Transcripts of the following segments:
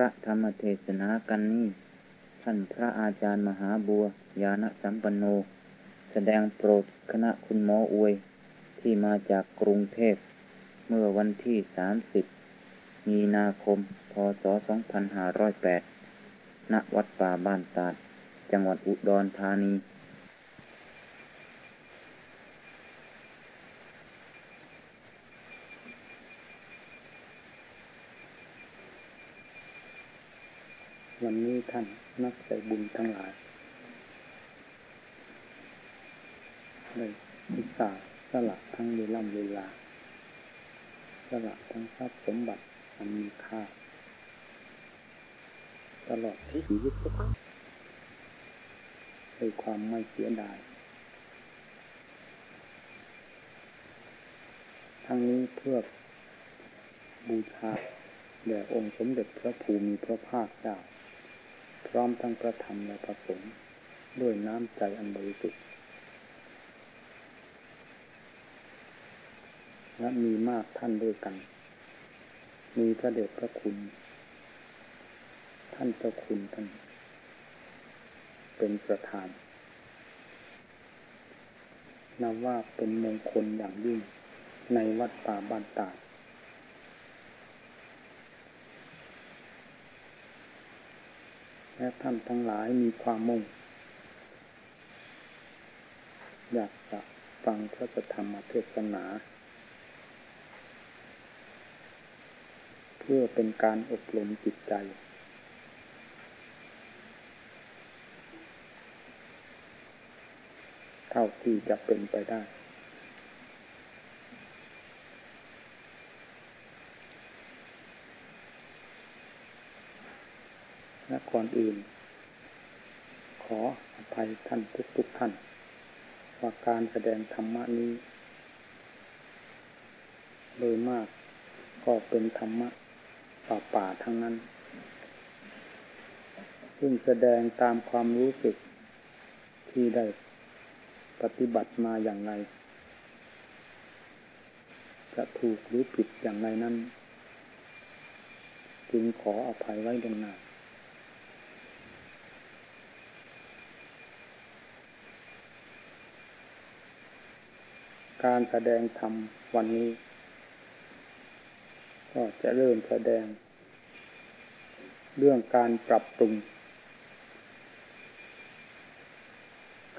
ระธรรมเทศนากันนี้ ท่านพระอาจารย์มหาบัวยานสัมปันโน แสดงโปรดคณะคุณหมออวย ที่มาจากกรุงเทพ เมื่อวันที่ 30 มีนาคม พศ 2508 ณ วัดป่าบ้านตาด จังหวัดอุดรธานี ท่านนักใจบุญทั้งหลายได้อุตส่าสละทั้งเวลาเวลา สละทั้งทรัพย์สมบัติอันมีค่า ตลอดที่ชีวิตทุกคนด้วยความไม่เสียดาย ทั้งนี้เพื่อบูชาแด่องค์สมเด็จพระภูมิพระภาคเจ้า พร้อมทั้งพระธรรมและพระสงฆ์ด้วยน้ำใจอันบริสุทธิ์และมีมากท่านด้วยกัน มีพระเดชพระคุณ ท่านเจ้าคุณท่านเป็นประธานนับว่าเป็นมงคลอย่างยิ่งในวัดป่าบ้านตาด และท่านทั้งหลายมีความมุ่ง อยากจะฟังพระธรรมเทศนา เพื่อเป็นการอบรมจิตใจ เท่าที่จะเป็นไปได้ และก่อนอื่น ขออภัยท่านทุกทุกท่าน ว่าการแสดงธรรมะนี้ โดยมากก็เป็นธรรมะป่าป่าทั้งนั้น ซึ่งแสดงตามความรู้สึกที่ได้ปฏิบัติมาอย่างไร จะถูกหรือผิดอย่างไรนั้น จึงขออภัยไว้ดวงหน้า การแสดงธรรมวันนี้ ก็จะเริ่มแสดง เรื่องการปรับปรุง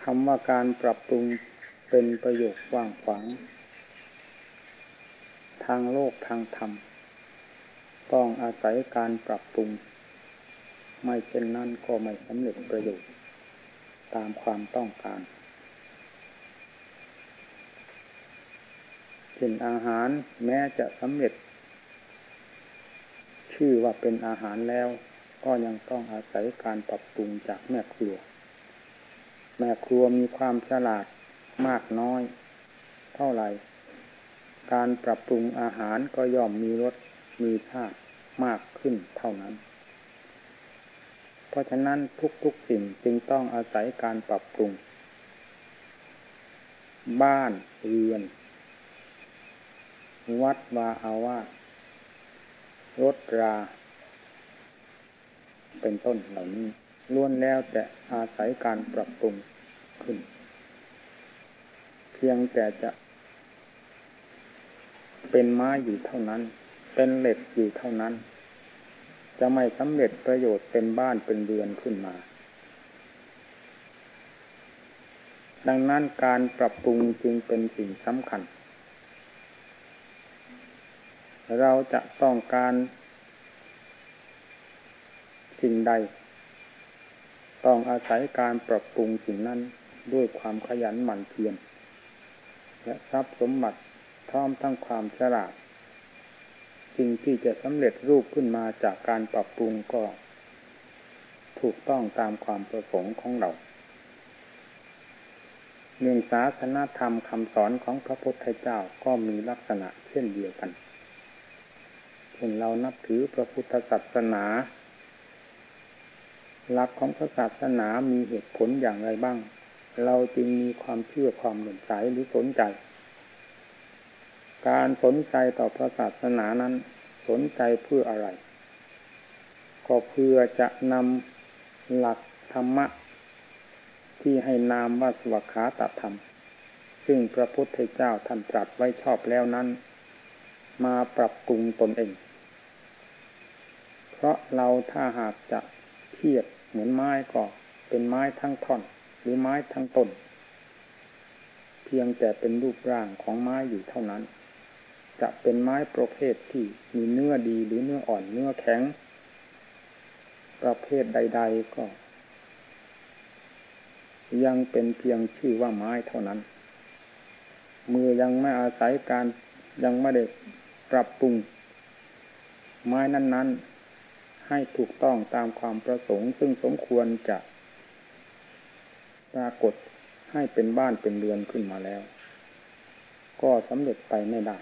คำว่าการปรับปรุงเป็นประโยคว่างขวาง ทางโลกทางธรรม ต้องอาศัยการปรับปรุง ไม่เช่นนั้นก็ไม่สำเร็จประโยชน์ตามความต้องการ เช่นอาหารแม้จะสำเร็จ ชื่อว่าเป็นอาหารแล้ว ก็ยังต้องอาศัยการปรับปรุงจากแม่ครัว แม่ครัวมีความฉลาดมากน้อย เท่าไหร่ การปรับปรุงอาหารก็ย่อมมีรสมีชาติมากขึ้นเท่านั้น เพราะฉะนั้นทุกๆสิ่งจึงต้องอาศัยการปรับปรุง บ้านเรือน วัดวาอาวาสรถรา เป็นต้นเหล่านี้ล้วนแล้วแต่อาศัยการปรับปรุงขึ้น เพียงแต่จะเป็นไม้อยู่เท่านั้น เป็นเหล็กอยู่เท่านั้น จะไม่สำเร็จประโยชน์เป็นบ้านเป็นเรือนขึ้นมา ดังนั้นการปรับปรุงจึงเป็นสิ่งสำคัญ เราจะต้องการสิ่งใด ต้องอาศัยการปรับปรุงสิ่งนั้นด้วยความขยันหมั่นเพียรและทรัพย์สมบัติพร้อมทั้งความฉลาดสิ่งที่จะสำเร็จรูปขึ้นมาจากการปรับปรุงก็ ถูกต้องตามความประสงค์ของเราเรื่องศาสนาธรรมคำสอนของพระพุทธเจ้าก็มีลักษณะเช่นเดียวกัน เช่นเรานับถือพระพุทธศาสนา หลักของพระศาสนามีเหตุผลอย่างไรบ้าง เราจึงมีความเชื่อความหนุนใจหรือสนใจ การสนใจต่อพระศาสนานั้น สนใจเพื่ออะไร ก็เพื่อจะนำหลักธรรมะ ที่ให้นามว่าสวขาตธรรม ซึ่งพระพุทธเจ้าท่านตรัสไว้ชอบแล้วนั้นมาปรับปรุงตนเอง เพราะเราถ้าหากจะเทียบเหมือนไม้ก็เป็นไม้ทั้งท่อน หรือไม้ทั้งต้น เพียงแต่เป็นรูปร่างของไม้อยู่เท่านั้น จะเป็นไม้ประเภทที่มีเนื้อดีหรือเนื้ออ่อนเนื้อแข็ง ประเภทใด ๆก็ ยังเป็นเพียงชื่อว่าไม้เท่านั้น มือยังไม่อาศัยการยังไม่ได้ปรับปรุง ไม้นั้น ๆ ให้ถูกต้องตามความประสงค์ซึ่งสมควรจะปรากฏให้เป็นบ้านเป็นเรือนขึ้นมาแล้ว ก็สำเร็จไปไม่ได้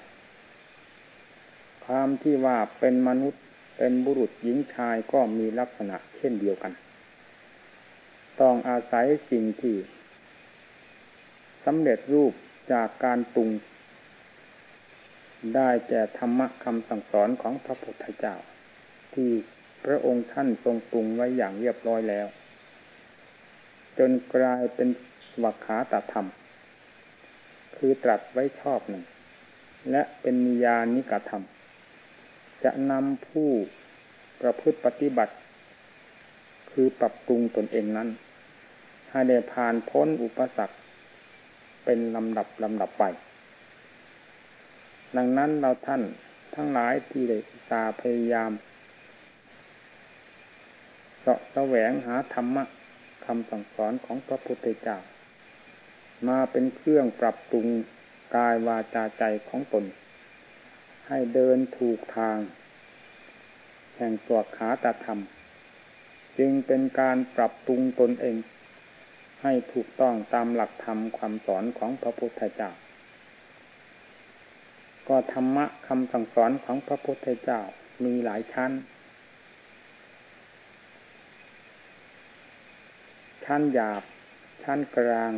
ความที่ว่าเป็นมนุษย์เป็นบุรุษหญิงชายก็มีลักษณะเช่นเดียวกัน ต้องอาศัยสิ่งที่สำเร็จรูปจากการปรุง ได้แก่ธรรมะคำสั่งสอนของพระพุทธเจ้า ที่ พระองค์ท่านทรงปรุงไว้อย่างเรียบร้อยแล้ว จนกลายเป็นวักขาตธรรม คือตรัสไว้ชอบหนึ่ง และเป็นนิยานิกธรรม จะนำผู้ประพฤติปฏิบัติ คือปรับปรุงตนเองนั้นให้ได้ผ่านพ้นอุปสรรค เป็นลำดับลำดับไป ดังนั้นเราท่านทั้งหลายที่ได้ตาพยายามาะแสวงหาธรรมะคำสั่งสอนของพระพุทธเจ้า มาเป็นเครื่องปรับปรุงกายวาจาใจของตน ให้เดินถูกทาง แห่งตัวขาตธรรม จึงเป็นการปรับปรุงตนเอง ให้ถูกต้องตามหลักธรรมความสอนของพระพุทธเจ้า ก็ธรรมะคำสั่งสอนของพระพุทธเจ้ามีหลายชั้น ชั้นหยาบ ชั้นกลาง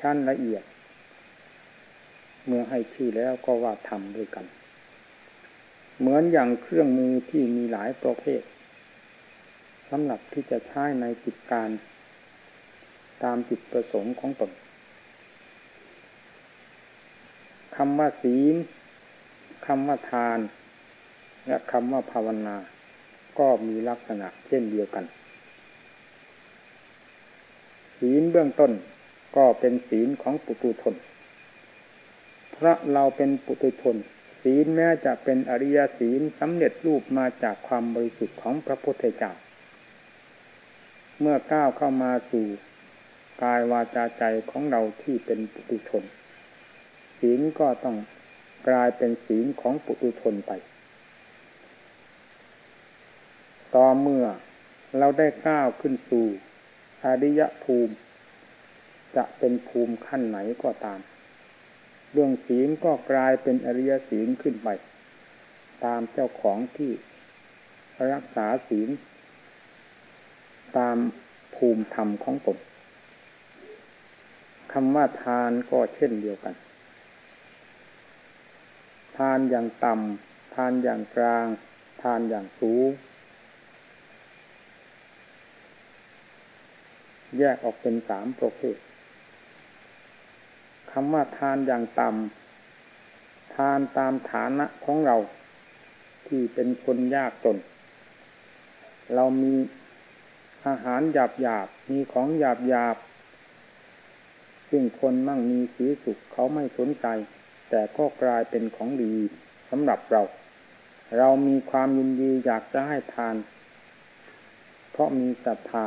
ชั้นละเอียด เมื่อให้ชื่อแล้วก็ว่าทำด้วยกัน เหมือนอย่างเครื่องมือที่มีหลายประเภทสำหรับที่จะใช้ในกิจการ ตามจิตประสงค์ของตนคำว่าศีลคำว่าทาน และคำว่าภาวนา ก็มีลักษณะเช่นเดียวกัน ศีลเบื้องต้นก็เป็นศีลของปุตุชนเพราะเราเป็นปุตุชนศีลแม้จะเป็นอริยศีลสำเร็จรูปมาจากความบริสุทธิ์ของพระพุทธเจ้า เมื่อก้าวเข้ามาสู่กายวาจาใจของเราที่เป็นปุตุชน ศีลก็ต้องกลายเป็นศีลของปุตุชนไป ต่อเมื่อเราได้ก้าวขึ้นสู่ อริยภูมิ จะเป็นภูมิขั้นไหนก็ตาม เรื่องศีลก็กลายเป็นอริยศีลขึ้นไป ตามเจ้าของที่รักษาศีล ตามภูมิธรรมของตนคำว่าทานก็เช่นเดียวกัน ทานอย่างต่ำทานอย่างกลาง ทานอย่างสูง แยกออกเป็นสามประเภทคำว่าทานอย่างต่ำทานตามฐานะของเรา ที่เป็นคนยากจน เรามีอาหารหยาบหยาบมีของหยาบหยาบซึ่งคนมั่งมีสีสุขเขาไม่สนใจ แต่ก็กลายเป็นของดีสำหรับเรา เรามีความยินดีอยากจะให้ทาน เพราะมีศรัทธา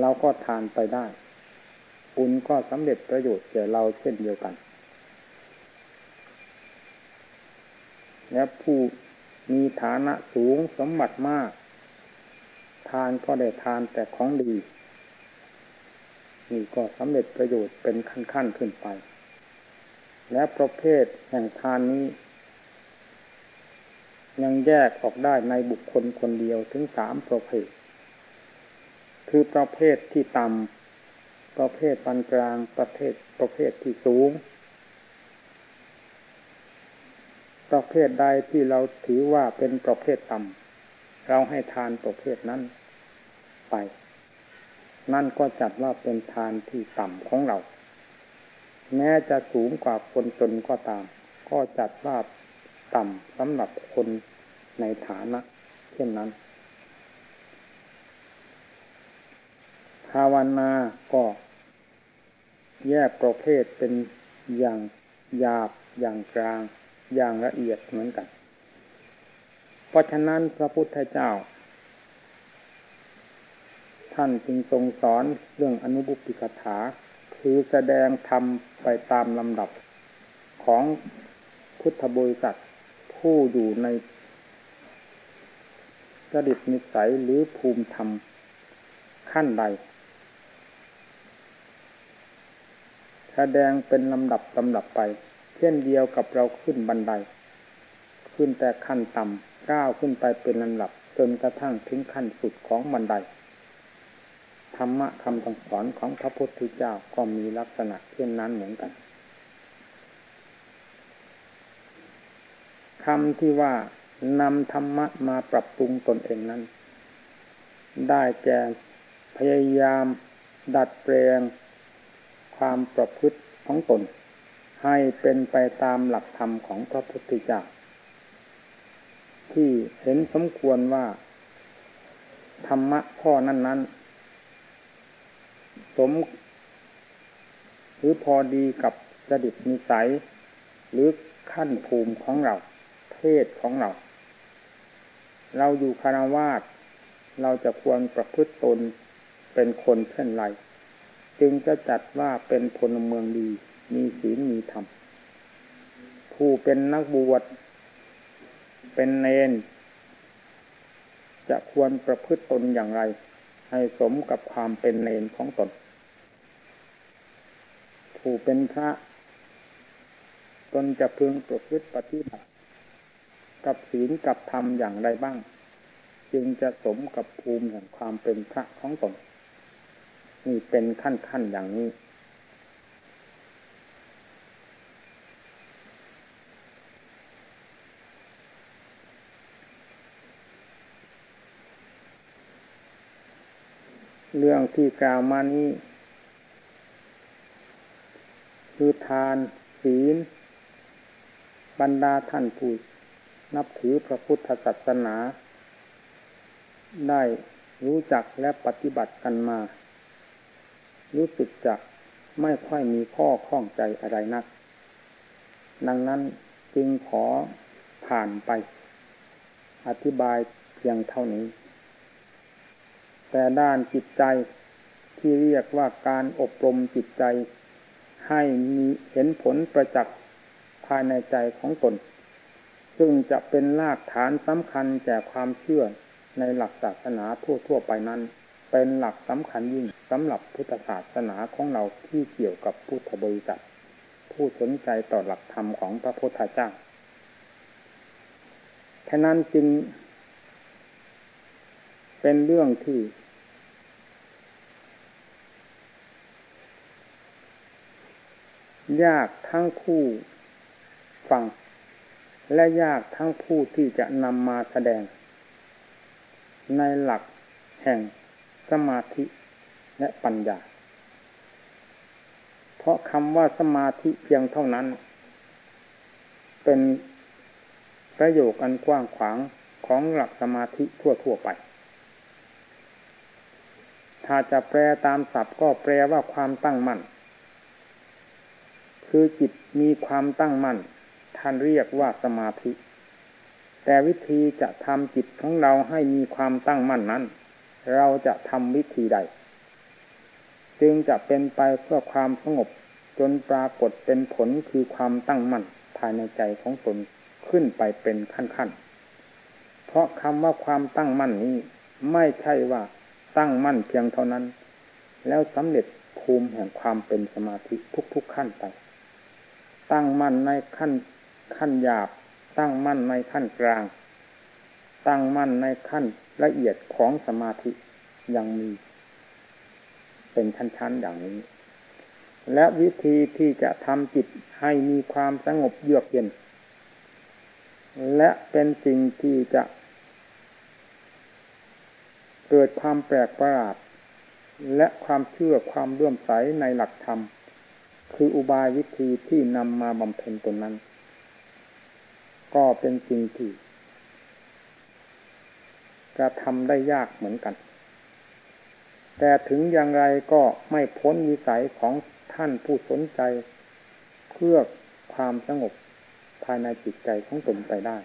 เราก็ทานไปได้บุญก็สำเร็จประโยชน์แก่เราเช่นเดียวกัน และผู้มีฐานะสูงสมบัติมาก ทานก็ได้ทานแต่ของดี นี่ก็สำเร็จประโยชน์เป็นขั้นๆขึ้นไป และประเภทแห่งทานนี้ ยังแยกออกได้ในบุคคลคนเดียวถึงสามประเภท คือประเภทที่ต่ำประเภทปานกลางประเภทประเภทที่สูง ประเภทใดที่เราถือว่าเป็นประเภทต่ำเราให้ทานประเภทนั้นไป นั่นก็จัดว่าเป็นทานที่ต่ำของเรา แม้จะสูงกว่าคนจนก็ตาม ก็จัดว่าต่ำสำหรับคนในฐานะ เช่นนั้น ภาวนาก็แยกประเภทเป็นอย่างหยาบอย่างกลางอย่างละเอียดเหมือนกัน เพราะฉะนั้นพระพุทธเจ้า ท่านจึงทรงสอนเรื่องอนุบุปิกถา คือแสดงธรรมไปตามลำดับของพุทธบริษัทผู้อยู่ในจดิตนิสัยหรือภูมิธรรมขั้นใด แสดงเป็นลำดับลำดับไป เช่นเดียวกับเราขึ้นบันได ขึ้นแต่ขั้นต่ำก้าวขึ้นไปเป็นลำดับจนกระทั่งถึงขั้นสุดของบันไดธรรมะคำสอนของพระพุทธเจ้าก็มีลักษณะเช่นนั้นเหมือนกันคำที่ว่านำธรรมะมาปรับปรุงตนเองนั้น ได้แก่พยายามดัดแปลง ความประพฤติของตน ให้เป็นไปตามหลักธรรมของพระพุทธเจ้าที่เห็นสมควรว่า ธรรมะข้อนั้น ๆ สม หรือพอดีกับจดิตนิสัย หรือขั้นภูมิของเรา เพศของเรา เราอยู่คารวาสเราจะควรประพฤติตนเป็นคนเช่นไร จึงจะจัดว่าเป็นพลเมืองดี มีศีลมีธรรม ผู้เป็นนักบวช เป็นเนน จะควรประพฤติตนอย่างไร ให้สมกับความเป็นเนนของตน ผู้เป็นพระ ตนจะพึงประพฤติปฏิบัติ กับศีลกับธรรมอย่างไรบ้าง จึงจะสมกับภูมิแห่งความเป็นพระของตน นี่เป็นขั้นขั้นอย่างนี้ เรื่องที่กล่าวมานี้คือทานศีล บรรดาท่านผู้นับถือพระพุทธศาสนา ได้รู้จักและปฏิบัติกันมา รู้สึกจะไม่ค่อยมีข้อข้องใจอะไรนัก ดังนั้นจึงขอผ่านไป อธิบายเพียงเท่านี้ แต่ด้านจิตใจที่เรียกว่าการอบรมจิตใจ ให้มีเห็นผลประจักษ์ภายในใจของตน ซึ่งจะเป็นรากฐานสำคัญแก่ความเชื่อในหลักศาสนาทั่วๆไปนั้น เป็นหลักสำคัญยิ่ง สำหรับพุทธศาสนาของเราที่เกี่ยวกับพุทธบริษัท ผู้สนใจต่อหลักธรรมของพระพุทธเจ้าแค่นั้นจึง เป็นเรื่องที่ ยากทั้งคู่ฟัง และยากทั้งผู้ที่จะนำมาแสดง ในหลักแห่งสมาธิ และปัญญา เพราะคำว่าสมาธิเพียงเท่านั้น เป็นประโยคอันกว้างขวางของหลักสมาธิทั่วๆไป ถ้าจะแปลตามศัพท์ก็แปลว่าความตั้งมั่น คือจิตมีความตั้งมั่น ท่านเรียกว่าสมาธิ แต่วิธีจะทำจิตของเราให้มีความตั้งมั่นนั้น เราจะทำวิธีใด จึงจะเป็นไปเพื่อความสงบจนปรากฏเป็นผลคือความตั้งมั่นภายในใจของตนขึ้นไปเป็นขั้นๆ เพราะคำว่าความตั้งมั่นนี้ ไม่ใช่ว่าตั้งมั่นเพียงเท่านั้น แล้วสำเร็จภูมิแห่งความเป็นสมาธิทุกๆขั้นไป ตั้งมั่นในขั้นขั้นหยาบ ตั้งมั่นในขั้นกลาง ตั้งมั่นในขั้นละเอียดของสมาธิยังมี เป็นชั้นๆอย่างนี้ และวิธีที่จะทำจิตให้มีความสงบเยือกเย็น และเป็นสิ่งที่จะเกิดความแปลกประหลาด และความเชื่อความเลื่อมใสในหลักธรรม คืออุบายวิธีที่นำมาบำเพ็ญตนนั้น ก็เป็นสิ่งที่กระทำได้ยากเหมือนกัน แต่ถึงอย่างไรก็ไม่พ้นวิสัยของท่านผู้สนใจ เพื่อความสงบภายในจิตใจของตนไปได้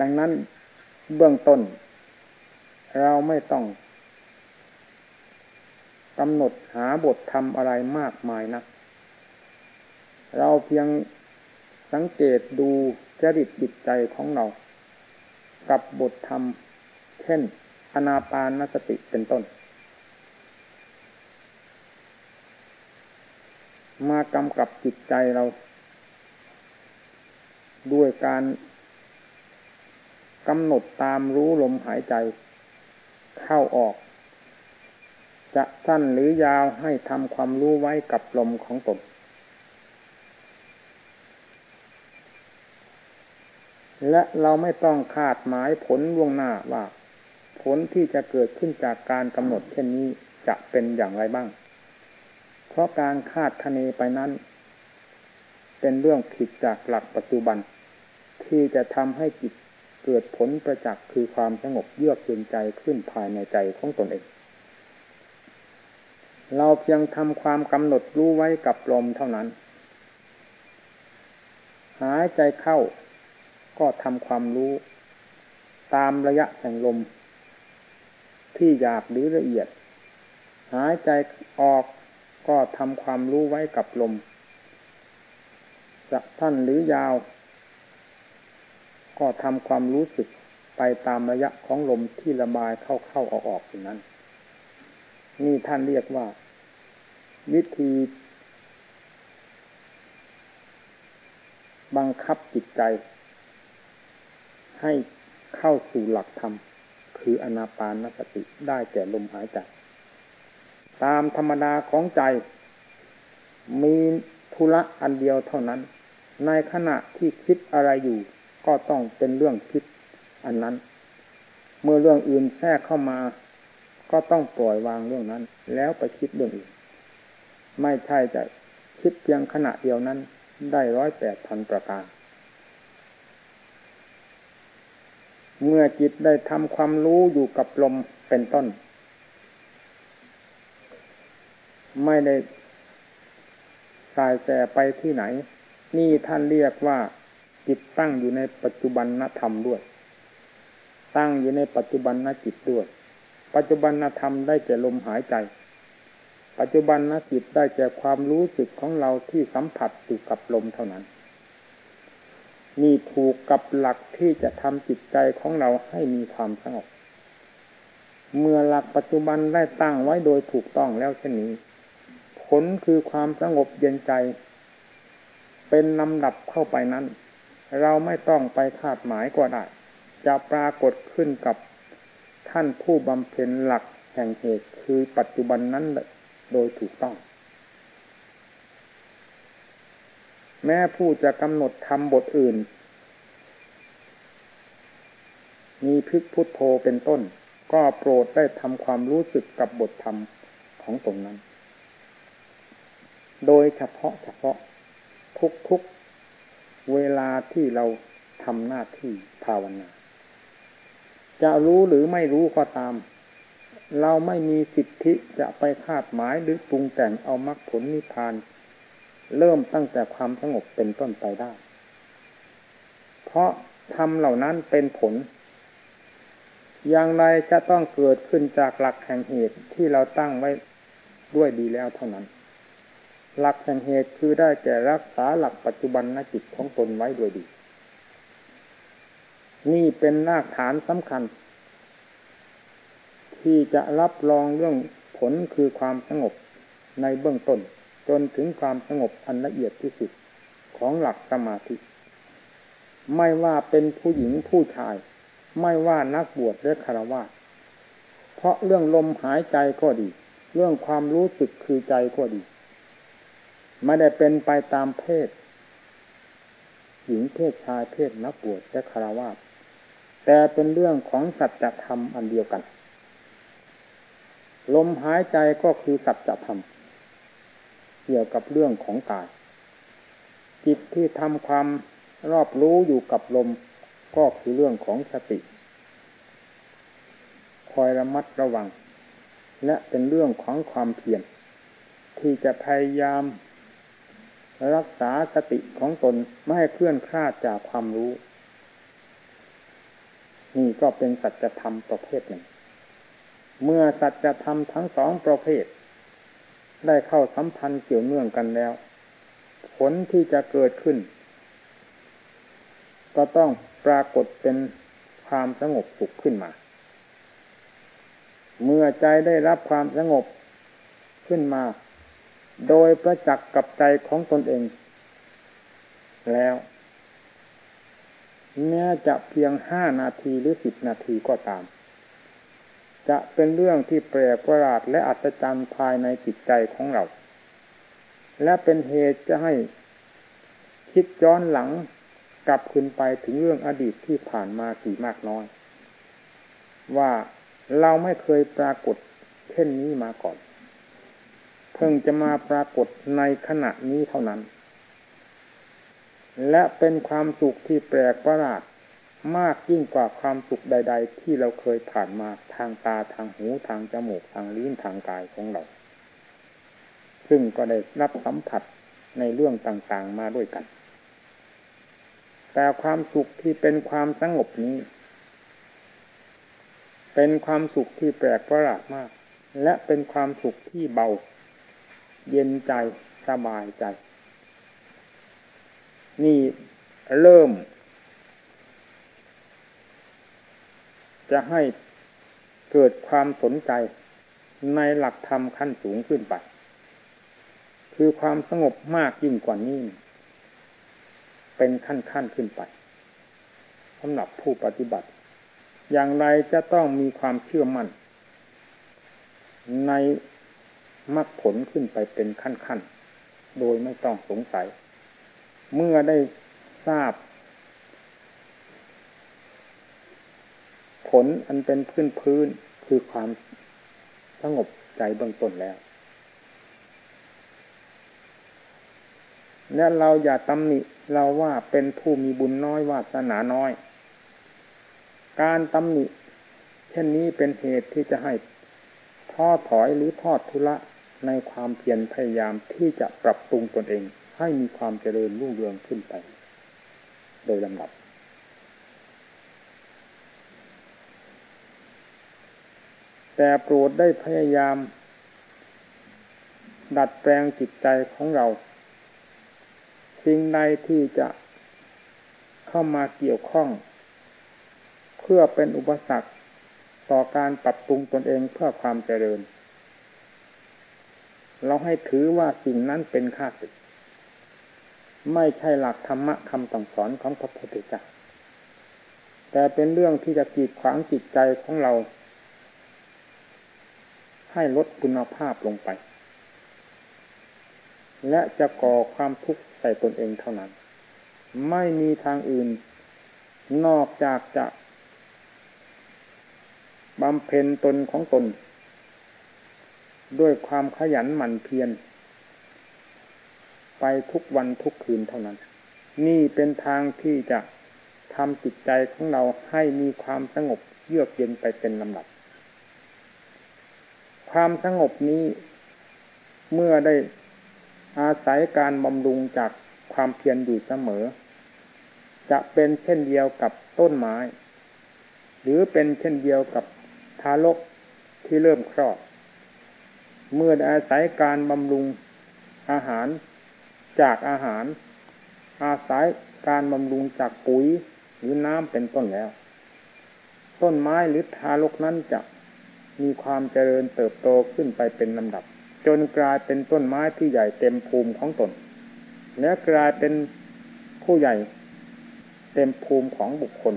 ดังนั้นเบื้องต้น เราไม่ต้องกำหนดหาบทธรรมอะไรมากมายนะเราเพียงสังเกตดูจริตจิตใจของเรา กับบทธรรม เช่น อนาปานสติเป็นต้น มากำกับจิตใจเรา ด้วยการกำหนดตามรู้ลมหายใจ เข้าออก จะสั้นหรือยาวให้ทำความรู้ไว้กับลมของตนและเราไม่ต้องคาดหมายผลล่วงหน้าว่า ผลที่จะเกิดขึ้นจากการกำหนดเช่นนี้จะเป็นอย่างไรบ้าง เพราะการคาดคะเนไปนั้น เป็นเรื่องผิดจากหลักปัจจุบัน ที่จะทำให้จิตเกิดผลประจักษ์คือความสงบเยือกเย็นใจขึ้นภายในใจของตนเอง เราเพียงทำความกำหนดรู้ไว้กับลมเท่านั้น หายใจเข้าก็ทำความรู้ ตามระยะแห่งลม ที่หยาบหรือละเอียด หายใจออกก็ทำความรู้ไว้กับลมจะสั้นหรือยาว ก็ทำความรู้สึกไปตามระยะของลมที่ระบายเข้าๆออกๆอย่างนั้น นี่ท่านเรียกว่า วิธีบังคับจิตใจ ให้เข้าสู่หลักธรรม คืออนาปานสติได้แก่ลมหายใจ ตามธรรมดาของใจ มีธุระอันเดียวเท่านั้น ในขณะที่คิดอะไรอยู่ ก็ต้องเป็นเรื่องคิดอันนั้น เมื่อเรื่องอื่นแทรกเข้ามา ก็ต้องปล่อยวางเรื่องนั้น แล้วไปคิดเรื่องอื่น ไม่ใช่จะคิดเพียงขณะเดียวนั้นได้ร้อยแปดพันประการ เมื่อจิตได้ทำความรู้อยู่กับลมเป็นต้น ไม่ได้สายแสไปที่ไหน นี่ท่านเรียกว่า จิตตั้งอยู่ในปัจจุบันนธรรมด้วย ตั้งอยู่ในปัจจุบันนจิตด้วย ปัจจุบันนธรรมได้แก่ลมหายใจ ปัจจุบันนจิตได้แก่ความรู้สึกของเราที่สัมผัสอยู่กับลมเท่านั้น นี่ถูกกับหลักที่จะทำจิตใจของเราให้มีความสงบเมื่อหลักปัจจุบันได้ตั้งไว้โดยถูกต้องแล้วเช่นนี้ ผลคือความสงบเย็นใจ เป็นลำดับเข้าไปนั้น เราไม่ต้องไปคาดหมายก็ได้ จะปรากฏขึ้นกับท่านผู้บำเพ็ญหลักแห่งเหตุคือปัจจุบันนั้นโดยถูกต้อง แม้ผู้จะกำหนดทำบทอื่น มีพึกพุทโธเป็นต้น ก็โปรดได้ทำความรู้สึกกับบทธรรมของตรงนั้น โดยเฉพาะเฉพาะทุกๆเวลาที่เราทำหน้าที่ภาวนา จะรู้หรือไม่รู้ก็ตาม เราไม่มีสิทธิจะไปคาดหมายหรือปรุงแต่งเอามรรคผลนิพพาน เริ่มตั้งแต่ความสงบเป็นต้นไปได้ เพราะทำเหล่านั้นเป็นผล อย่างไรจะต้องเกิดขึ้นจากหลักแห่งเหตุที่เราตั้งไว้ด้วยดีแล้วเท่านั้น หลักแห่งเหตุคือได้แก่รักษาหลักปัจจุบันนจิตของตนไว้ด้วยดี นี่เป็นรากฐานสำคัญ ที่จะรับรองเรื่องผลคือความสงบในเบื้องต้น จนถึงความสงบอันละเอียดที่สุดของหลักสมาธิ ไม่ว่าเป็นผู้หญิงผู้ชาย ไม่ว่านักบวชและคารวะเพราะเรื่องลมหายใจก็ดี เรื่องความรู้สึกคือใจก็ดี ไม่ได้เป็นไปตามเพศ หญิงเพศชายเพศนักบวชและคารวะแต่เป็นเรื่องของสัจธรรมอันเดียวกัน ลมหายใจก็คือสัจธรรม กี่ยวกับเรื่องของกาย จิตที่ทำความรอบรู้อยู่กับลมก็คือเรื่องของสติ คอยระมัดระวัง และเป็นเรื่องของความเพียรที่จะพยายาม รักษาสติของตนไม่ให้เคลื่อนคลาดจากความรู้ นี่ก็เป็นสัจธรรมประเภทหนึ่ง เมื่อสัจธรรมทั้งสองประเภท ได้เข้าสัมพันธ์เกี่ยวเนื่องกันแล้ว ผลที่จะเกิดขึ้น ก็ต้องปรากฏเป็นความสงบสุขขึ้นมา เมื่อใจได้รับความสงบขึ้นมา โดยประจักษ์กับใจของตนเอง แล้วแม้จะเพียงห้านาทีหรือสิบนาทีก็ตาม จะเป็นเรื่องที่แปลกประหลาดและอัศจรรย์ภายในจิตใจของเรา และเป็นเหตุจะให้คิดย้อนหลังกลับคืนไปถึงเรื่องอดีตที่ผ่านมากี่มากน้อย ว่าเราไม่เคยปรากฏเช่นนี้มาก่อน เพิ่งจะมาปรากฏในขณะนี้เท่านั้น และเป็นความสุขที่แปลกประหลาด มากยิ่งกว่าความสุขใด ๆ ที่เราเคยผ่านมาทางตาทางหูทางจมูกทางลิ้นทางกายของเรา ซึ่งก็ได้รับสัมผัสในเรื่องต่างๆมาด้วยกัน แต่ความสุขที่เป็นความสงบนี้ เป็นความสุขที่แปลกประหลาดมาก และเป็นความสุขที่เบา เย็นใจสบายใจ นี่เริ่ม จะให้เกิดความสนใจในหลักธรรมขั้นสูงขึ้นไป คือความสงบมากยิ่งกว่านี้ เป็นขั้นขั้นขึ้นไปสำหรับผู้ปฏิบัติ อย่างไรจะต้องมีความเชื่อมั่น ในมรรคผลขึ้นไปเป็นขั้นขั้นโดยไม่ต้องสงสัย เมื่อได้ทราบ ผลอันเป็นพื้นพื้นคือความสงบใจเบื้องต้นแล้วและเราอย่าตำหนิเราว่าเป็นผู้มีบุญน้อยวาสนาน้อย การตำหนิ เช่นนี้เป็นเหตุที่จะให้ท้อถอยหรือทอดทุละในความเพียรพยายามที่จะปรับปรุงตนเอง ให้มีความเจริญรุ่งเรืองขึ้นไป โดยลำดับ แต่โปรดได้พยายาม ดัดแปลงจิตใจของเรา สิ่งใดที่จะเข้ามาเกี่ยวข้อง เพื่อเป็นอุปสรรคต่อการปรับปรุงตนเองเพื่อความเจริญ เราให้ถือว่าสิ่งนั้นเป็นค่าศึกไม่ใช่หลักธรรมะคำต่งสอนของพระพุทธเจ้าแต่เป็นเรื่องที่จะกีดขวางจิตใจของเรา ให้ลดคุณภาพลงไป และจะก่อความทุกข์ใส่ตนเองเท่านั้น ไม่มีทางอื่น นอกจากจะบำเพ็ญตนของตน ด้วยความขยันหมั่นเพียรไปทุกวันทุกคืนเท่านั้น นี่เป็นทางที่จะทำจิตใจของเราให้มีความสงบเยือกเย็นไปเป็นลำดับ ความสงบนี้ เมื่อได้อาศัยการบำรุงจากความเพียรอยู่เสมอ จะเป็นเช่นเดียวกับต้นไม้ หรือเป็นเช่นเดียวกับทารกที่เริ่มคลอด เมื่ออาศัยการบำรุงอาหารจากอาหาร อาศัยการบำรุงจากปุ๋ยหรือน้ำเป็นต้นแล้ว ต้นไม้หรือทารกนั้นจะ มีความเจริญเติบโตขึ้นไปเป็นลำดับ จนกลายเป็นต้นไม้ที่ใหญ่เต็มภูมิของตน และกลายเป็นผู้ใหญ่เต็มภูมิของบุคคล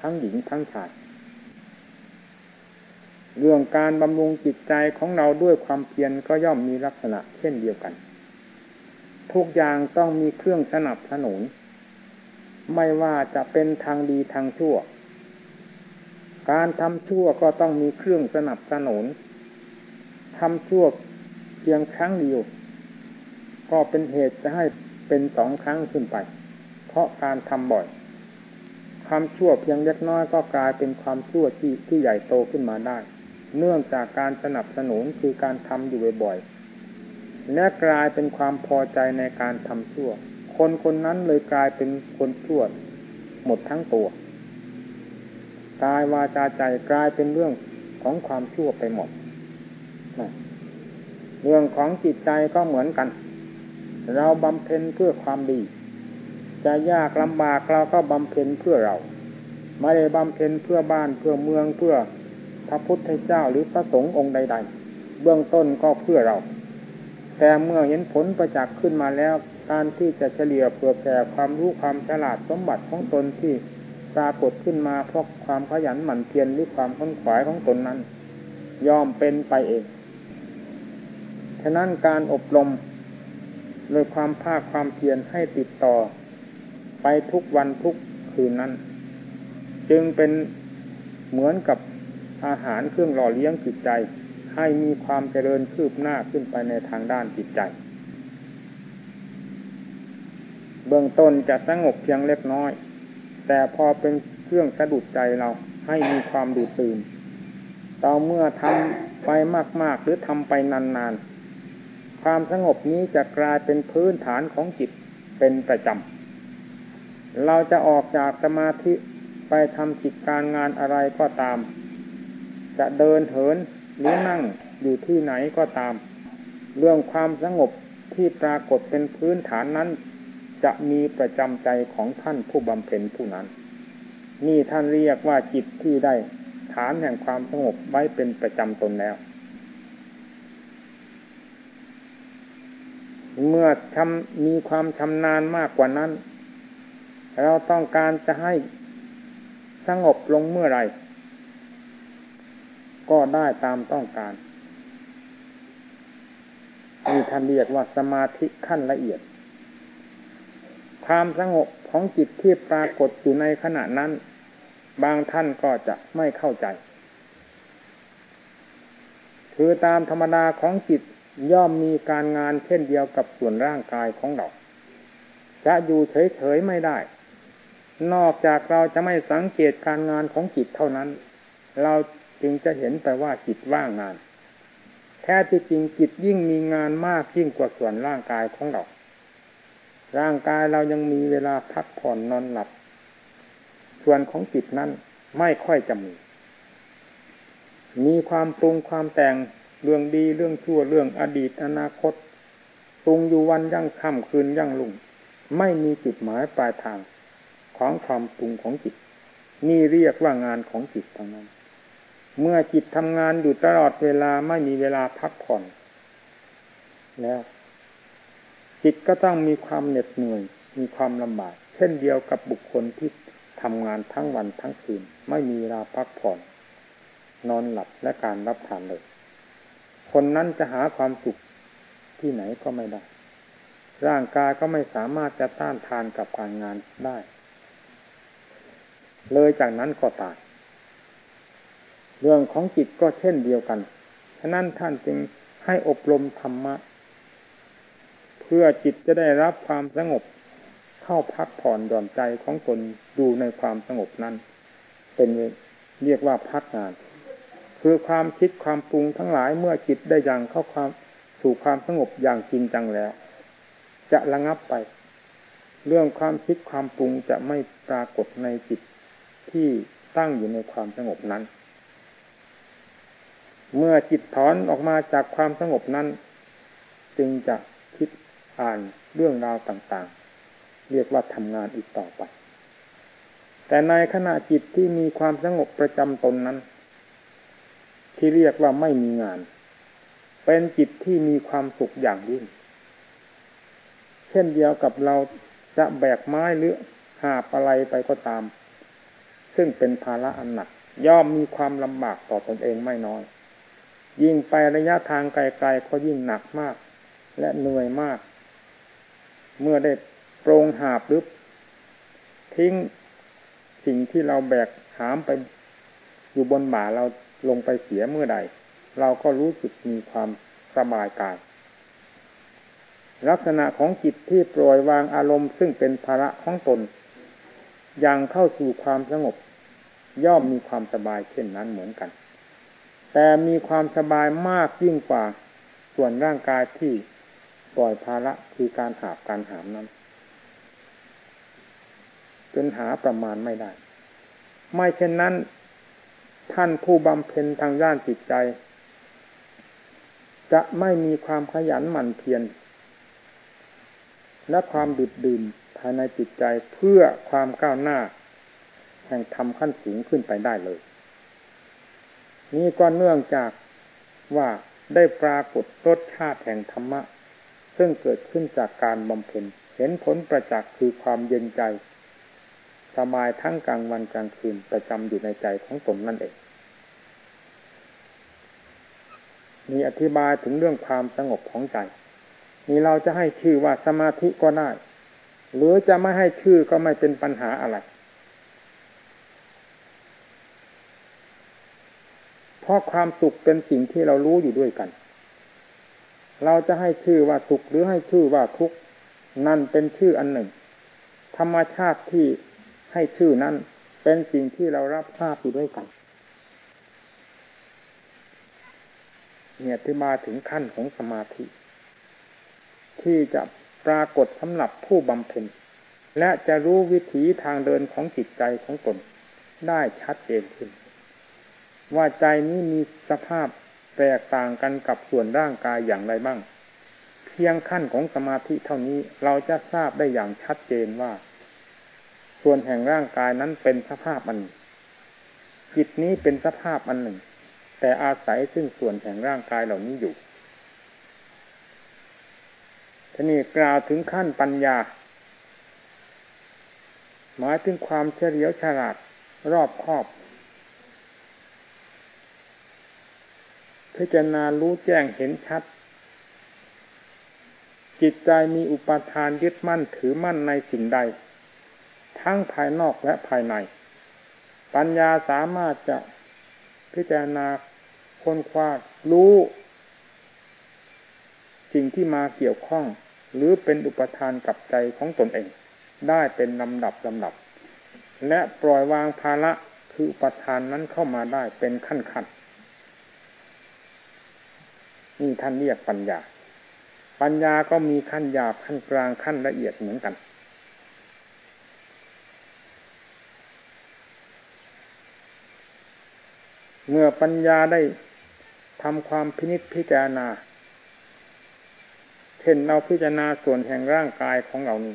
ทั้งหญิงทั้งชายเรื่องการบำรุงจิตใจของเราด้วยความเพียรก็ย่อมมีลักษณะเช่นเดียวกัน ทุกอย่างต้องมีเครื่องสนับสนุน ไม่ว่าจะเป็นทางดีทางชั่ว การทำชั่วก็ต้องมีเครื่องสนับสนุนทำชั่วเพียงครั้งเดียว ก็เป็นเหตุจะให้เป็นสองครั้งขึ้นไป เพราะการทำบ่อยความชั่วเพียงเล็กน้อยก็กลายเป็นความชั่วที่ที่ใหญ่โตขึ้นมาได้ เนื่องจากการสนับสนุนคือการทำอยู่บ่อยๆและกลายเป็นความพอใจในการทำชั่ว คนคนนั้นเลยกลายเป็นคนชั่วหมดทั้งตัว กายวาจาใจกลายเป็นเรื่องของความชั่วไปหมด เรื่องของจิตใจก็เหมือนกัน เราบำเพ็ญเพื่อความดี จะยากลำบากเราก็บำเพ็ญเพื่อเรา ไม่ได้บำเพ็ญเพื่อบ้านเพื่อเมืองเพื่อพระพุทธเจ้าหรือพระสงฆ์องค์ใด ๆ เบื้องต้นก็เพื่อเรา แต่เมื่อเห็นผลประจักษ์ขึ้นมาแล้ว การที่จะเฉลี่ยเผื่อแผ่ความรู้ความฉลาดสมบัติของตนที่ ปรากฏขึ้นมาเพราะความขยันหมั่นเพียรหรือความค้นขวายของตนนั้น ยอมเป็นไปเอง ฉะนั้นการอบรมโดยความภาคความเพียรให้ติดต่อ ไปทุกวันทุกคืนนั้น จึงเป็นเหมือนกับอาหารเครื่องหล่อเลี้ยงจิตใจ ให้มีความเจริญคืบหน้าขึ้นไปในทางด้านจิตใจ เบื้องต้นจะสงบเพียงเล็กน้อย แต่พอเป็นเครื่องสะดุดใจเราให้มีความดูตื่นต่อเมื่อทำไปมาก ๆ หรือทำไปนานๆ ความสงบนี้จะกลายเป็นพื้นฐานของจิตเป็นประจำ เราจะออกจากสมาธิไปทำกิจการงานอะไรก็ตาม จะเดินเหินหรือนั่งอยู่ที่ไหนก็ตาม เรื่องความสงบที่ปรากฏเป็นพื้นฐานนั้น จะมีประจำใจของท่านผู้บำเพ็ญผู้นั้น นี่ท่านเรียกว่าจิตที่ได้ฐานแห่งความสงบไว้เป็นประจำตนแล้ว เมื่อทำมีความชำนาญมากกว่านั้น เราต้องการจะให้สงบลงเมื่อไรก็ได้ตามต้องการมีท่านเรียกว่าสมาธิขั้นละเอียด ความสงบของจิตที่ปรากฏอยู่ในขณะนั้น บางท่านก็จะไม่เข้าใจ คือตามธรรมดาของจิตย่อมมีการงานเช่นเดียวกับส่วนร่างกายของเรา จะอยู่เฉยๆไม่ได้ นอกจากเราจะไม่สังเกตการงานของจิตเท่านั้น เราจึงจะเห็นแต่ว่าจิตว่างงาน แท้ที่จริงจิตยิ่งมีงานมากยิ่งกว่าส่วนร่างกายของเรา ร่างกายเรายังมีเวลาพักผ่อนนอนหลับ ส่วนของจิตนั้นไม่ค่อยจะมี มีความปรุงความแต่งเรื่องดีเรื่องชั่วเรื่องอดีตอนาคตปรุงอยู่วันยั่งค่ำคืนยั่งลุ่ง ไม่มีจุดหมายปลายทางของความปรุงของจิต นี่เรียกว่างานของจิตทั้งนั้น เมื่อจิตทำงานอยู่ตลอดเวลาไม่มีเวลาพักผ่อน แล้ว จิตก็ต้องมีความเหน็ดเหนื่อย มีความลำบาก เช่นเดียวกับบุคคลที่ทำงานทั้งวันทั้งคืน ไม่มีเวลาพักผ่อน นอนหลับและการรับทานเลย คนนั้นจะหาความสุขที่ไหนก็ไม่ได้ ร่างกายก็ไม่สามารถจะต้านทานกับการงานได้ เลยจากนั้นก็ตายเรื่องของจิตก็เช่นเดียวกัน ฉะนั้นท่านจึงให้อบรมธรรมะ พื่อจิตจะได้รับความสงบ เข้าพักผ่อนหย่อนใจของตนดูในความสงบนั้น เป็นเรียกว่าพักงาน คือความคิดความปรุงทั้งหลายเมื่อจิตได้ยังเข้าความสู่ความสงบอย่างจริงจังแล้ว จะระงับไป เรื่องความคิดความปรุงจะไม่ปรากฏในจิตที่ตั้งอยู่ในความสงบนั้น เมื่อจิตถอนออกมาจากความสงบนั้น จึงจะ อ่านเรื่องราวต่างๆ เรียกว่าทำงานอีกต่อไป แต่ในขณะจิตที่มีความสงบประจำตนนั้น ที่เรียกว่าไม่มีงาน เป็นจิตที่มีความสุขอย่างยิ่ง เช่นเดียวกับเราจะแบกไม้หรือหาบอะไรไปก็ตาม ซึ่งเป็นภาระอันหนัก ย่อมมีความลำบากต่อตอนเองไม่น้อย ยิ่งไประยะทางไกลๆก็ยิ่งหนักมาก และเหนื่อยมาก เมื่อได้โปรงหาบหรือทิ้งสิ่งที่เราแบกหามไป อยู่บนบ่าเราลงไปเสียเมื่อใด เราก็รู้สึกมีความสบายกาย ลักษณะของจิตที่ปล่อยวางอารมณ์ซึ่งเป็นภาระของตนยังเข้าสู่ความสงบ ย่อมมีความสบายเช่นนั้นเหมือนกัน แต่มีความสบายมากยิ่งกว่าส่วนร่างกายที่ ปล่อยภาระคือการหาบการหามนั้นจนหาประมาณไม่ได้ ไม่เช่นนั้น ท่านผู้บำเพ็ญทางด้านจิตใจ จะไม่มีความขยันหมั่นเพียรและความดุดดื่มภายในจิตใจเพื่อความก้าวหน้า แห่งธรรมขั้นสูงขึ้นไปได้เลย นี่ก็เนื่องจากว่าได้ปรากฏรสชาติแห่งธรรมะ ซึ่งเกิดขึ้นจากการบำเพ็ญเห็นผลประจักษ์คือความเย็นใจสบายทั้งกลางวันกลางคืนประจำอยู่ในใจของตนนั่นเอง มีอธิบายถึงเรื่องความสงบของใจ นี่เราจะให้ชื่อว่าสมาธิก็ได้ หรือจะไม่ให้ชื่อก็ไม่เป็นปัญหาอะไร เพราะความสุขเป็นสิ่งที่เรารู้อยู่ด้วยกัน เราจะให้ชื่อว่าสุขหรือให้ชื่อว่าทุกข์นั่นเป็นชื่ออันหนึ่ง ธรรมชาติที่ให้ชื่อนั้นเป็นสิ่งที่เรารับทราบอยู่ด้วยกัน เนี่ยที่มาถึงขั้นของสมาธิ ที่จะปรากฏสำหรับผู้บำเพ็ญและจะรู้วิถีทางเดินของจิตใจของตน ได้ชัดเจนขึ้น ว่าใจนี้มีสภาพ แตกต่างกันกับส่วนร่างกายอย่างไรบ้าง เพียงขั้นของสมาธิเท่านี้เราจะทราบได้อย่างชัดเจนว่า ส่วนแห่งร่างกายนั้นเป็นสภาพอันจิตนี้เป็นสภาพอันหนึ่ง แต่อาศัยซึ่งส่วนแห่งร่างกายเหล่านี้อยู่ทีนี้กล่าวถึงขั้นปัญญา หมายถึงความเฉลียวฉลาดรอบคอบ พิจารณารู้แจ้งเห็นชัด จิตใจมีอุปทานยึดมั่นถือมั่นในสิ่งใด ทั้งภายนอกและภายใน ปัญญาสามารถจะพิจารณาค้นคว้ารู้สิ่งที่มาเกี่ยวข้อง หรือเป็นอุปทานกับใจของตนเอง ได้เป็นลำดับลำดับ และปล่อยวางภาระคืออุปทานนั้นเข้ามาได้เป็นขั้นขั้น นี่ท่านเรียกปัญญา ปัญญาก็มีขั้นหยาบขั้นกลางขั้นละเอียดเหมือนกัน เมื่อปัญญาได้ทำความพินิจพิจารณา เช่นเราพิจารณาส่วนแห่งร่างกายของเรานี้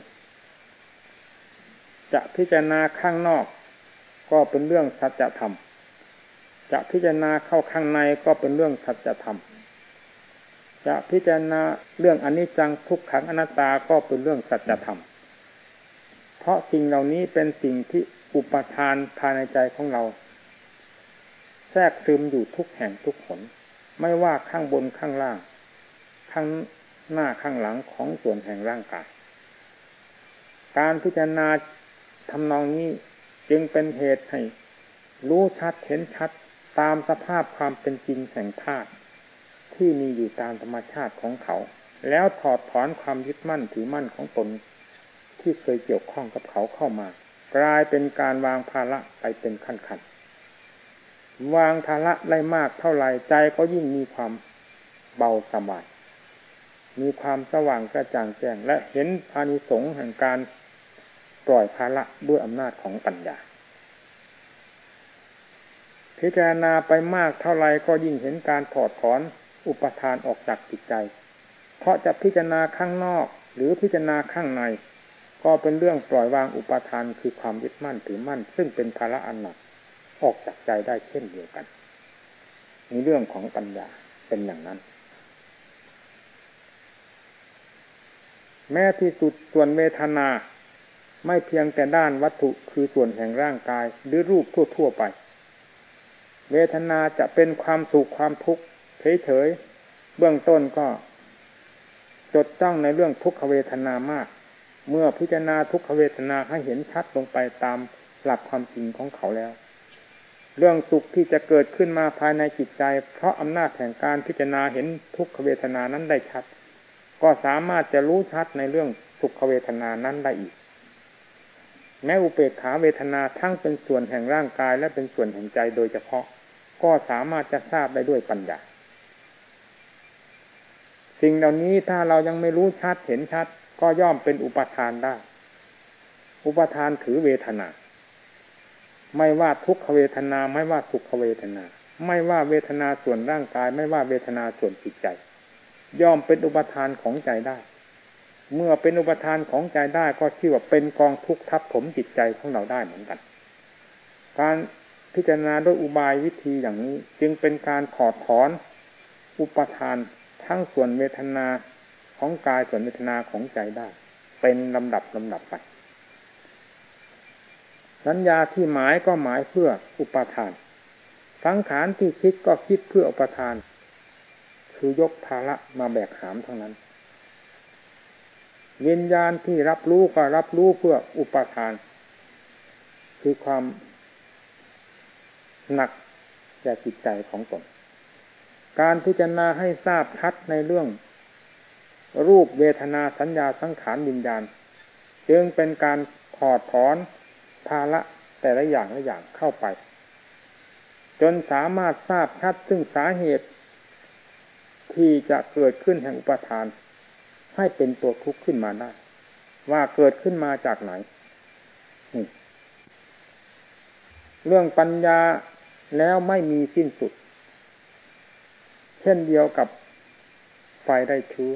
จะพิจารณาข้างนอก ก็เป็นเรื่องสัจธรรม จะพิจารณาเข้าข้างในก็เป็นเรื่องสัจธรรม จะพิจารณาเรื่องอนิจจังทุกขังอนัตตาก็เป็นเรื่องสัจธรรม เพราะสิ่งเหล่านี้เป็นสิ่งที่อุปทานภายในใจของเรา แทรกซึมอยู่ทุกแห่งทุกผลไม่ว่าข้างบนข้างล่าง ข้างหน้าข้างหลังของส่วนแห่งร่างกาย การพิจารณาทำนองนี้จึงเป็นเหตุให้รู้ชัดเห็นชัดตามสภาพความเป็นจริงแห่งธาตุ ที่มีอยู่ตามธรรมชาติของเขา แล้วถอดถอนความยึดมั่นถือมั่นของตน ที่เคยเกี่ยวข้องกับเขาเข้ามา กลายเป็นการวางภาระไปเป็นขั้นๆวางภาระได้มากเท่าไรใจก็ยิ่งมีความเบาสบายมีความสว่างกระจ่างแจ้ง และเห็นอานิสงส์แห่งการปล่อยภาระด้วยอำนาจของปัญญา พิจารณาไปมากเท่าไรก็ยิ่งเห็นการถอดถอน อุปทานออกจากจิตใจ เพราะจะพิจารณาข้างนอกหรือพิจารณาข้างใน ก็เป็นเรื่องปล่อยวางอุปทานคือความยึดมั่นถือมั่น ซึ่งเป็นภาระอันหนักออกจากใจได้เช่นเดียวกันในเรื่องของปัญญาเป็นอย่างนั้น แม้ที่สุดส่วนเวทนาไม่เพียงแต่ด้านวัตถุคือส่วนแห่งร่างกายหรือรูปทั่วๆไป เวทนาจะเป็นความสุขความทุกข์ เฉยๆเบื้องต้นก็จดจ้องในเรื่องทุกขเวทนามาก เมื่อพิจารณาทุกขเวทนาให้เห็นชัดลงไปตามหลักความจริงของเขาแล้ว เรื่องสุขที่จะเกิดขึ้นมาภายในจิตใจ เพราะอำนาจแห่งการพิจารณาเห็นทุกขเวทนานั้นได้ชัด ก็สามารถจะรู้ชัดในเรื่องสุขเวทนานั้นได้อีก แม้อุเบกขาเวทนาทั้งเป็นส่วนแห่งร่างกายและเป็นส่วนแห่งใจโดยเฉพาะ ก็สามารถจะทราบได้ด้วยปัญญา สิ่งเหล่านี้ถ้าเรายังไม่รู้ชัดเห็นชัด ก็ย่อมเป็นอุปทานได้ อุปทานถือเวทนา ไม่ว่าทุกขเวทนาไม่ว่าสุขเวทนา ไม่ว่าเวทนาส่วนร่างกาย ไม่ว่าเวทนาส่วนจิตใจ ย่อมเป็นอุปทานของใจได้ เมื่อเป็นอุปทานของใจได้ก็ชื่อว่าเป็นกองทุกข์ทับถมจิตใจของเราได้เหมือนกัน การพิจารณาด้วยอุบายวิธีอย่างนี้ จึงเป็นการถอดถอนอุปทาน ทั้งส่วนเวทนาของกายส่วนเวทนาของใจได้ เป็นลำดับลำดับไป สัญญาที่หมายก็หมายเพื่ออุปทาน สังขารที่คิดก็คิดเพื่ออุปทาน คือยกภาระมาแบกหามทั้งนั้นวิญญาณที่รับรู้ก็รับรู้เพื่ออุปทาน คือความหนักแก่จิตใจของตน การพิจารณาให้ทราบชัดในเรื่อง รูปเวทนาสัญญาสังขารวิญญาณ จึงเป็นการถอดถอนภาระแต่ละอย่างละอย่างเข้าไป จนสามารถทราบชัดซึ่งสาเหตุ ที่จะเกิดขึ้นแห่งอุปทาน ให้เป็นตัวทุกข์ขึ้นมาได้ ว่าเกิดขึ้นมาจากไหน เรื่องปัญญาแล้วไม่มีสิ้นสุด เช่นเดียวกับไฟได้เชื้อ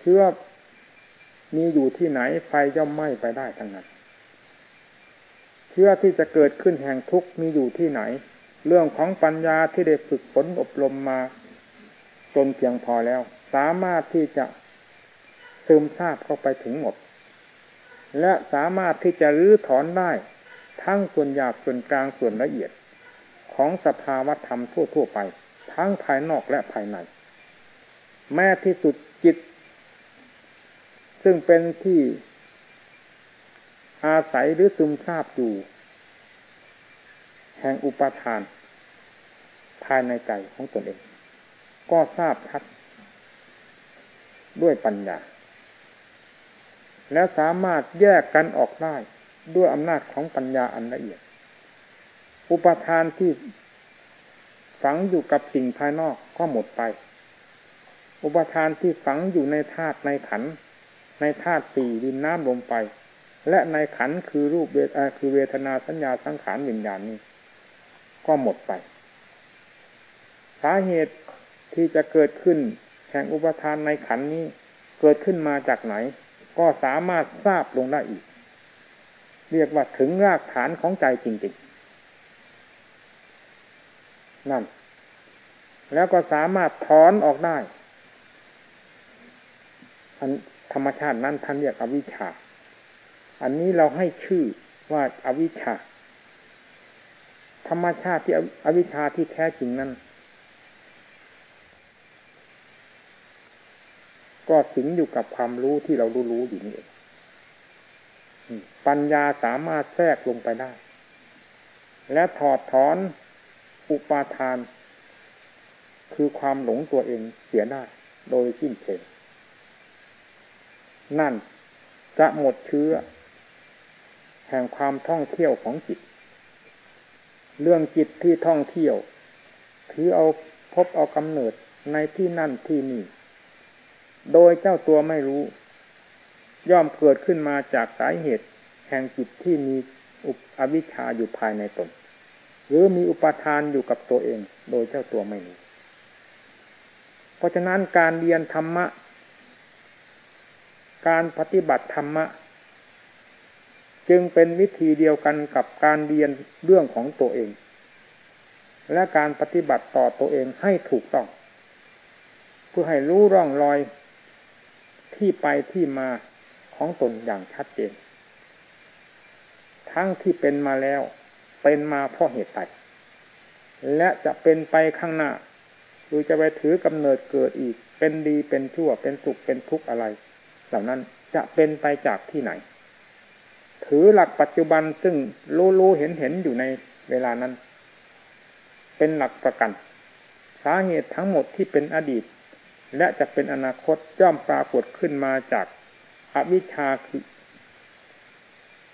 เชื้อมีอยู่ที่ไหนไฟย่อมไหม้ไปได้ทั้งนั้น เชื่อที่จะเกิดขึ้นแห่งทุกมีอยู่ที่ไหน เรื่องของปัญญาที่ได้ฝึกฝนอบรมมาจนเพียงพอแล้ว สามารถที่จะซึมซาบเข้าไปถึงหมด และสามารถที่จะรื้อถอนได้ทั้งส่วนหยาบส่วนกลางส่วนละเอียดของสภาวธรรมทั่ว ๆ ไป ทั้งภายนอกและภายใน แม้ที่สุดจิต ซึ่งเป็นที่อาศัยหรือซึมซาบอยู่ แห่งอุปทาน ภายในใจของตนเอง ก็ทราบชัดด้วยปัญญา แล้วสามารถแยกกันออกได้ด้วยอำนาจของปัญญาอันละเอียด อุปทานที่ ฝังอยู่กับสิ่งภายนอกก็หมดไป อุปทานที่ฝังอยู่ในธาตุในขัน ในธาตุสี่ดินน้ำลมไป และในขันคือรูปเวทคือเวทนาสัญญาสังขารวิญญาณนี้ ก็หมดไป สาเหตุที่จะเกิดขึ้นแห่งอุปทานในขันนี้เกิดขึ้นมาจากไหน ก็สามารถทราบลงได้อีก เรียกว่าถึงรากฐานของใจจริงๆ นั่น แล้วก็สามารถถอนออกได้อันธรรมชาตินั้นท่านเรียกอวิชชา อันนี้เราให้ชื่อว่าอาวิชชา ธรรมชาติที่อวิชชาที่แท้จริงนั้น ก็สิงอยู่กับความรู้ที่เรารู้รู้อยู่นี่เองปัญญาสามารถแทรกลงไปได้ และถอดถอน อุปาทาน คือความหลงตัวเองเสียได้โดยสิ้นเชิงนั่นจะหมดเชื้อ แห่งความท่องเที่ยวของจิต เรื่องจิตที่ท่องเที่ยวคือเอาพบเอากำเนิดในที่นั่นที่นี่ โดยเจ้าตัวไม่รู้ ย่อมเกิดขึ้นมาจากสาเหตุ แห่งจิตที่มีอุปอวิชชาอยู่ภายในตน หรือมีอุปทานอยู่กับตัวเอง โดยเจ้าตัวไม่รู้เพราะฉะนั้นการเรียนธรรมะ การปฏิบัติธรรมะ จึงเป็นวิธีเดียวกันกับการเรียนเรื่องของตัวเอง และการปฏิบัติต่อตัวเองให้ถูกต้อง เพื่อให้รู้ร่องรอยที่ไปที่มาของตนอย่างชัดเจน ทั้งที่เป็นมาแล้ว เป็นมาเพราะเหตุใดและจะเป็นไปข้างหน้าหรือจะไปถือกำเนิดเกิดอีก เป็นดีเป็นชั่วเป็นสุขเป็นทุกข์อะไร เหล่านั้นจะเป็นไปจากที่ไหน ถือหลักปัจจุบันซึ่งรู้รู้เห็นเห็นอยู่ในเวลานั้น เป็นหลักประกัน สาเหตุทั้งหมดที่เป็นอดีต และจะเป็นอนาคตย่อมปรากฏขึ้นมาจากอวิชชาคือ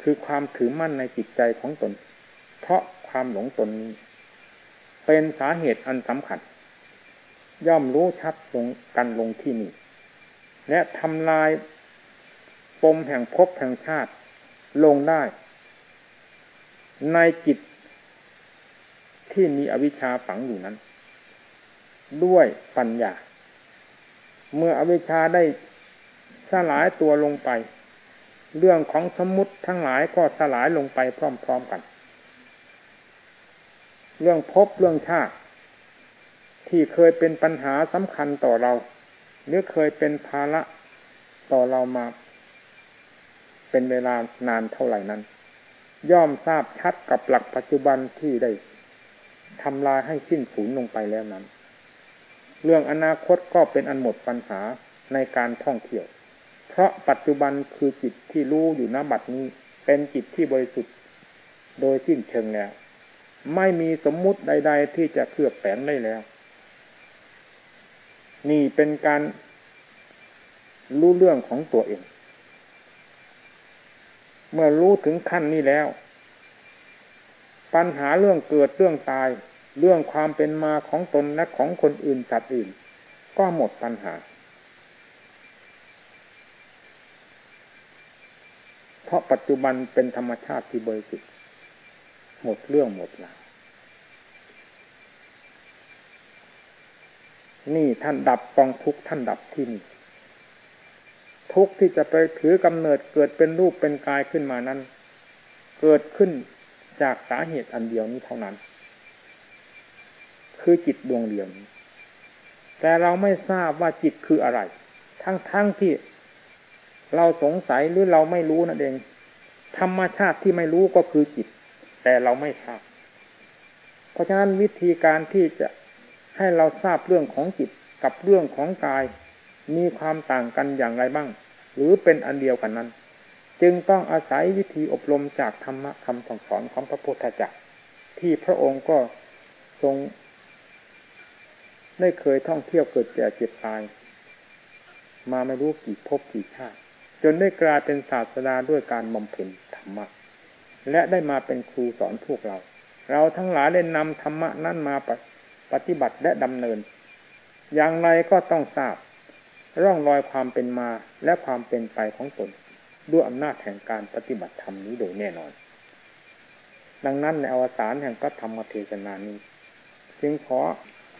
คือความถือมั่นในจิตใจของตน เพราะความหลงตนนี้ เป็นสาเหตุอันสำคัญ ย่อมรู้ชัดลงกันลงที่นี่ และทำลายปมแห่งภพแห่งชาติลงได้ ในจิตที่มีอวิชชาฝังอยู่นั้น ด้วยปัญญา เมื่ออวิชชาได้สลายตัวลงไป เรื่องของสมมุติทั้งหลายก็สลายลงไปพร้อม ๆกัน เรื่องภพเรื่องชาติ ที่เคยเป็นปัญหาสำคัญต่อเรา หรือเคยเป็นภาระต่อเรามา เป็นเวลานานเท่าไหร่นั้น ย่อมทราบชัดกับหลักปัจจุบันที่ได้ทำลายให้สิ้นสูญลงไปแล้วนั้น เรื่องอนาคตก็เป็นอันหมดปัญหาในการท่องเที่ยว เพราะปัจจุบันคือจิตที่รู้อยู่ณบัดนี้ เป็นจิตที่บริสุทธิ์ โดยสิ้นเชิงแล้ว ไม่มีสมมุติใด ๆ ที่จะเคลือบแฝงได้แล้ว นี่เป็นการรู้เรื่องของตัวเอง เมื่อรู้ถึงขั้นนี้แล้ว ปัญหาเรื่องเกิดเรื่องตาย เรื่องความเป็นมาของตนและของคนอื่นสัตว์อื่น ก็หมดปัญหา เพราะปัจจุบันเป็นธรรมชาติที่บริสุทธิ หมดเรื่องหมดราวนี่ท่านดับกองทุกท่านดับที่นี่ทุกที่จะไปถือกำเนิดเกิดเป็นรูปเป็นกายขึ้นมานั้น เกิดขึ้นจากสาเหตุอันเดียวนี้เท่านั้น คือจิตดวงเดียวนี้ แต่เราไม่ทราบว่าจิตคืออะไร ทั้งๆทที่เราสงสัยหรือเราไม่รู้นั่นเอง ธรรมชาติที่ไม่รู้ก็คือจิต แต่เราไม่ทราบ เพราะฉะนั้นวิธีการที่จะให้เราทราบเรื่องของจิตกับเรื่องของกาย มีความต่างกันอย่างไรบ้าง หรือเป็นอันเดียวกันนั้น จึงต้องอาศัยวิธีอบรมจากธรรมะคำสั่งสอนของพระพุทธเจ้าที่พระองค์ก็ทรง ได้เคยท่องเที่ยวเกิดแก่เจ็บตาย มาไม่รู้กี่ภพกี่ชาติจนได้กลายเป็นศาสดาด้วยการบำเพ็ญธรรมะ และได้มาเป็นครูสอนพวกเรา เราทั้งหลายได้นำธรรมะนั้นมาปฏิบัติและดำเนิน อย่างไรก็ต้องทราบ ร่องรอยความเป็นมาและความเป็นไปของตน ด้วยอำนาจแห่งการปฏิบัติธรรมนี้โดยแน่นอน ดังนั้นในอวสานแห่งพระธรรมเทศนานี้ จึงขอ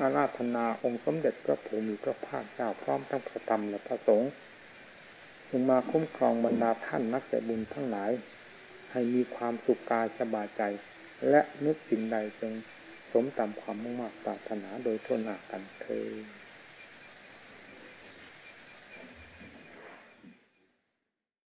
อาราธนาองค์สมเด็จพระภูมิพระภาคเจ้าพร้อมทั้งพระธรรมและพระสงฆ์จึงมาคุ้มครองบรรดาท่านนักแต่บุญทั้งหลาย ให้มีความสุขกายสบายใจ และนึกสิ่งใดจงสมตามความมุ่งมั่นปรารถนาโดยทั่วหน้ากันเธอ